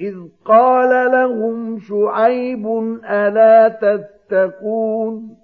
إذ قال لهم شعيب ألا تتقون